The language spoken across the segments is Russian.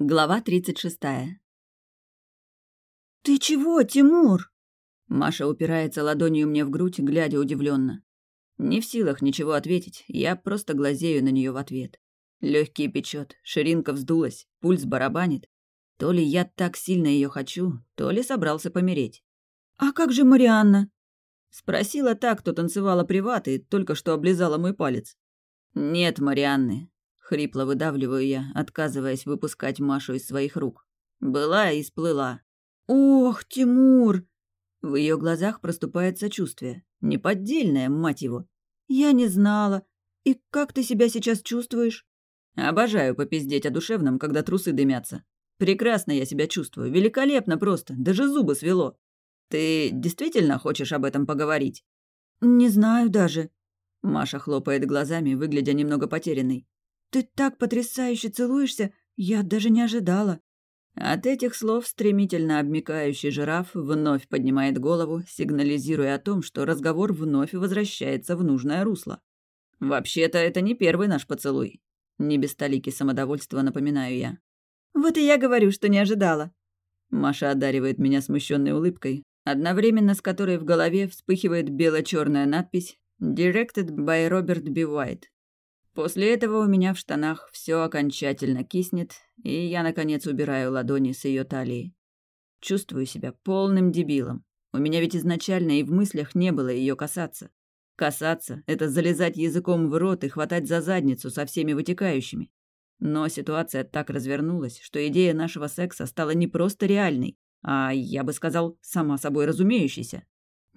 Глава 36. «Ты чего, Тимур?» Маша упирается ладонью мне в грудь, глядя удивленно. Не в силах ничего ответить, я просто глазею на нее в ответ. Легкий печет, ширинка вздулась, пульс барабанит. То ли я так сильно ее хочу, то ли собрался помереть. «А как же Марианна?» Спросила так, кто танцевала приват и только что облизала мой палец. «Нет Марианны», — хрипло выдавливаю я, отказываясь выпускать Машу из своих рук. «Была и сплыла». «Ох, Тимур!» В ее глазах проступает сочувствие. Неподдельное, мать его. «Я не знала. И как ты себя сейчас чувствуешь?» Обожаю попиздеть о душевном, когда трусы дымятся. Прекрасно я себя чувствую, великолепно просто, даже зубы свело. Ты действительно хочешь об этом поговорить? Не знаю даже. Маша хлопает глазами, выглядя немного потерянной. Ты так потрясающе целуешься, я даже не ожидала. От этих слов стремительно обмикающий жираф вновь поднимает голову, сигнализируя о том, что разговор вновь возвращается в нужное русло. «Вообще-то это не первый наш поцелуй». Не без столики самодовольства напоминаю я. «Вот и я говорю, что не ожидала». Маша одаривает меня смущенной улыбкой, одновременно с которой в голове вспыхивает бело-черная надпись «Directed by Robert B. White». После этого у меня в штанах все окончательно киснет, и я, наконец, убираю ладони с ее талии. Чувствую себя полным дебилом. У меня ведь изначально и в мыслях не было ее касаться. Касаться — это залезать языком в рот и хватать за задницу со всеми вытекающими. Но ситуация так развернулась, что идея нашего секса стала не просто реальной, а, я бы сказал, сама собой разумеющейся.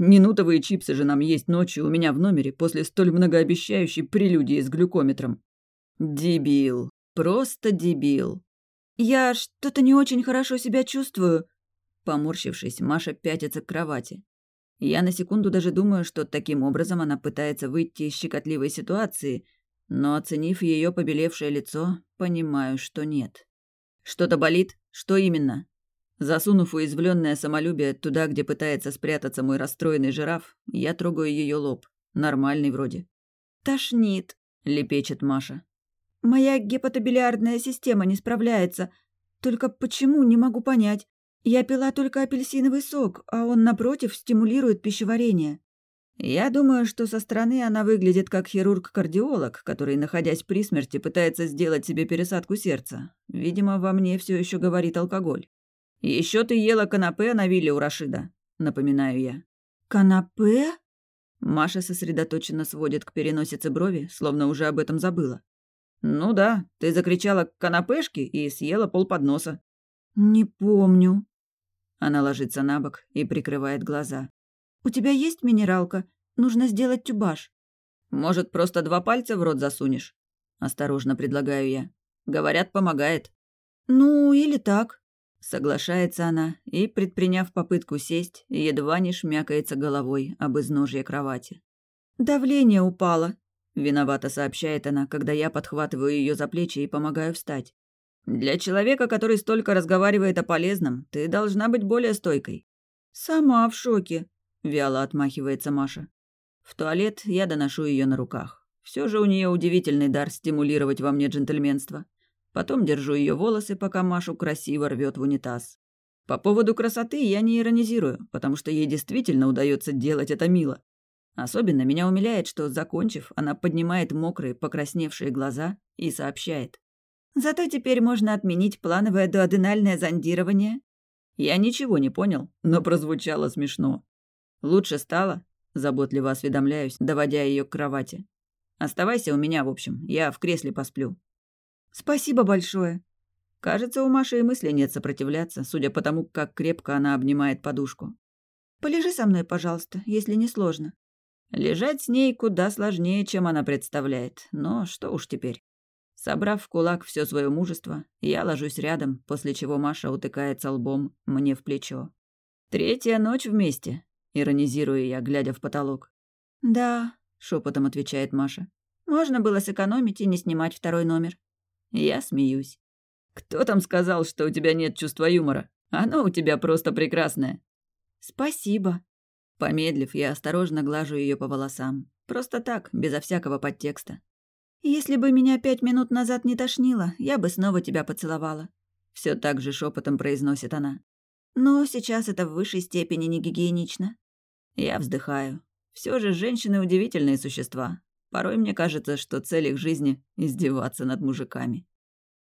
Минутовые чипсы же нам есть ночью у меня в номере после столь многообещающей прелюдии с глюкометром. Дебил. Просто дебил. Я что-то не очень хорошо себя чувствую. Поморщившись, Маша пятится к кровати. Я на секунду даже думаю, что таким образом она пытается выйти из щекотливой ситуации, но, оценив ее побелевшее лицо, понимаю, что нет. Что-то болит? Что именно? Засунув уязвленное самолюбие туда, где пытается спрятаться мой расстроенный жираф, я трогаю ее лоб. Нормальный вроде. «Тошнит», — лепечет Маша. «Моя гепатобилиардная система не справляется. Только почему, не могу понять. Я пила только апельсиновый сок, а он, напротив, стимулирует пищеварение». Я думаю, что со стороны она выглядит как хирург-кардиолог, который, находясь при смерти, пытается сделать себе пересадку сердца. Видимо, во мне все еще говорит алкоголь. Еще ты ела канапе на вилле у Рашида, напоминаю я. Канапе? Маша сосредоточенно сводит к переносице брови, словно уже об этом забыла. Ну да, ты закричала канапешки и съела полподноса. Не помню. Она ложится на бок и прикрывает глаза. У тебя есть минералка? Нужно сделать тюбаш. Может, просто два пальца в рот засунешь? Осторожно предлагаю я. Говорят, помогает. Ну, или так. Соглашается она и, предприняв попытку сесть, едва не шмякается головой об изножье кровати. «Давление упало», — виновато сообщает она, когда я подхватываю ее за плечи и помогаю встать. «Для человека, который столько разговаривает о полезном, ты должна быть более стойкой». «Сама в шоке», — вяло отмахивается Маша. В туалет я доношу ее на руках. Все же у нее удивительный дар стимулировать во мне джентльменство. Потом держу ее волосы, пока Машу красиво рвет в унитаз. По поводу красоты я не иронизирую, потому что ей действительно удается делать это мило. Особенно меня умиляет, что, закончив, она поднимает мокрые, покрасневшие глаза и сообщает. «Зато теперь можно отменить плановое дуоденальное зондирование». Я ничего не понял, но прозвучало смешно. «Лучше стало?» – заботливо осведомляюсь, доводя ее к кровати. «Оставайся у меня, в общем, я в кресле посплю». «Спасибо большое». Кажется, у Маши и мысли нет сопротивляться, судя по тому, как крепко она обнимает подушку. «Полежи со мной, пожалуйста, если не сложно». Лежать с ней куда сложнее, чем она представляет, но что уж теперь. Собрав в кулак все свое мужество, я ложусь рядом, после чего Маша утыкается лбом мне в плечо. «Третья ночь вместе», — иронизирую я, глядя в потолок. «Да», — шепотом отвечает Маша. «Можно было сэкономить и не снимать второй номер». Я смеюсь. «Кто там сказал, что у тебя нет чувства юмора? Оно у тебя просто прекрасное». «Спасибо». Помедлив, я осторожно глажу ее по волосам. Просто так, безо всякого подтекста. «Если бы меня пять минут назад не тошнило, я бы снова тебя поцеловала», — все так же шепотом произносит она. «Но сейчас это в высшей степени не гигиенично». Я вздыхаю. Все же женщины удивительные существа. Порой мне кажется, что цель их жизни – издеваться над мужиками.